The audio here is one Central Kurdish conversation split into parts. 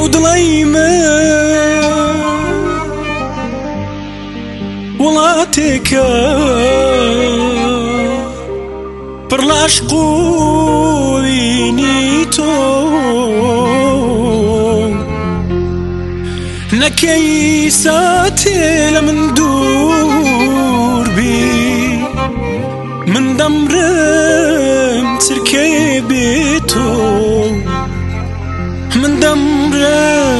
ئەو دڵی من وڵاتێکە پڕلاش قوینی تۆ نەکەی ساتێ لە من دوور بی من دەمرم چرکێ بێ تۆ من دمرة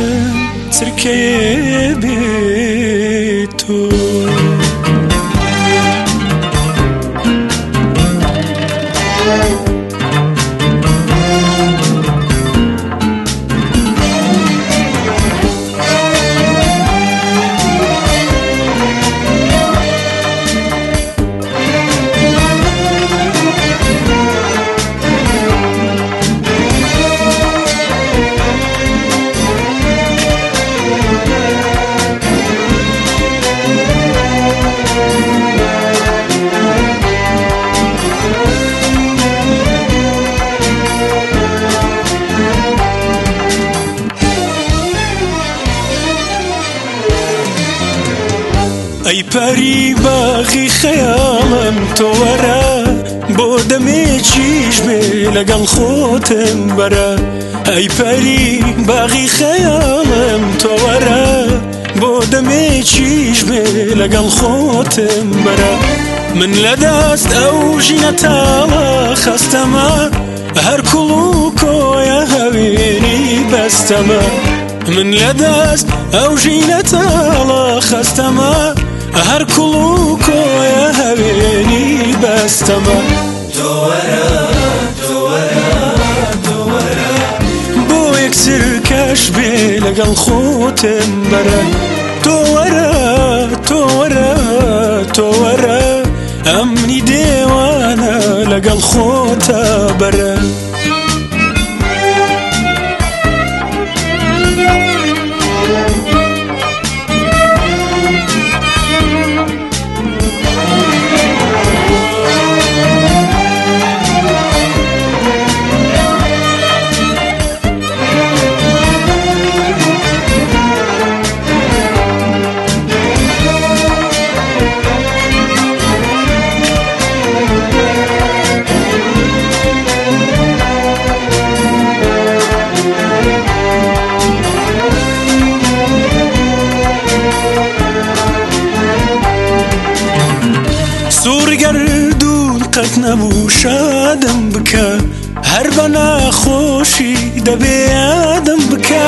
سركي بيتو thank you ئەی پەری باغی خەیاڵم تۆوەرە بۆ دەمێکیش بێ لەگەڵ خۆتم بەرە ئەی پەری باغی خەیاڵم تۆوەرە بۆ دەمێکیش بێ لەگەڵ خۆتم بەرە من لە دەست ئەو ژینە تاڵە خەستەمە هەر کوڵ و کۆیە هەوێنی بەستەمە من لە دەست ئەو ژینە تاڵە خەستەمە هەر کوڵ و کۆیە هەوێنی بەستەمە دۆوەرە بۆ یەکسر کەش بێ لەگەڵ خۆتم بەرە تۆوەرە تۆوەرە تۆوەرە ئەمنی دێوانە لەگەڵ خۆتە بەرە و شادم بکە هەر بە ناخۆشی دەبێدم بکە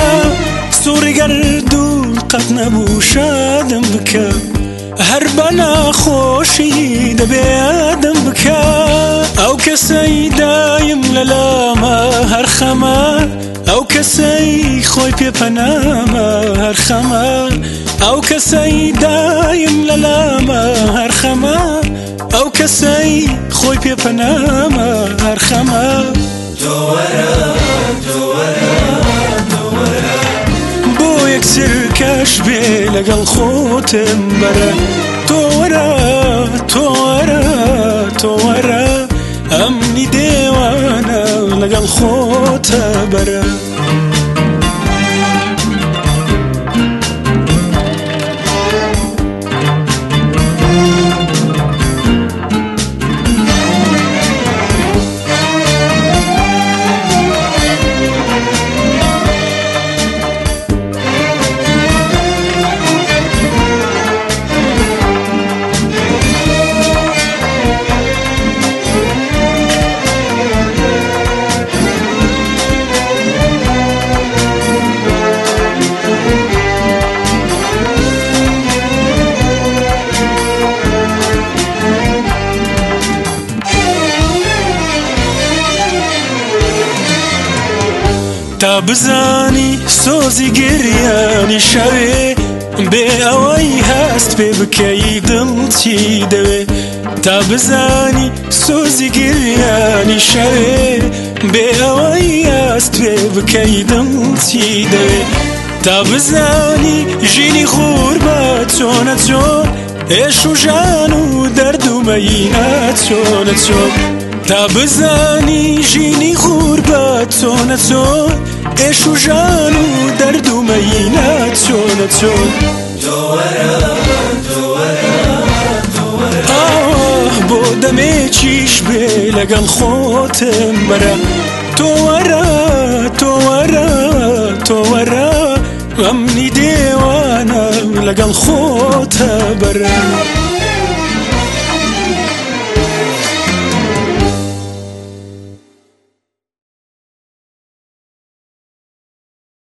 سوورگەر دوو قەت نەبوو شادم بکە هەر بە ناخۆشی دەبێدم بکە ئەو کەسەی دایم لە لامە هەر خەمە ئەو کەسەی خۆی پێپەنامە هەر خەمە ئەو کەسەی دایم لە لامە هەرخەمە ئەو کەسەی خۆی پێپەنامە هەرخەمە دۆوەرە دۆوەرە بۆ یەکسر کەش بێ لەگەڵ خۆتم بەرە تۆوەرە تۆوەرە تۆوەرە ئەمنی دێوانە لەگەڵ خۆتە بەرە. تا بزانی سۆزی گریانی شەوێ بێ ئەوەی هەست پێ بکەی دڵ چی دەوێ تا بزانی سۆزی گریانی شەوێ بێ ئەوەی هەست پێ بکەی دڵ چی دەوێ تا بزانی ژینی خور بە چۆنە چۆن ئێش و ژان و دەردومەی ناچۆنە چۆن تا بزانی ژینی خور بە چۆنە چۆن ئێش و ژان و دەرد و مەینە چۆنە چۆن بۆ دەمێکیش بێ لەگەڵ خۆتم بەرە تۆوەرە تۆوەرە تۆوەرە غەمنی دێوانە لەگەڵ خۆتە بەرە.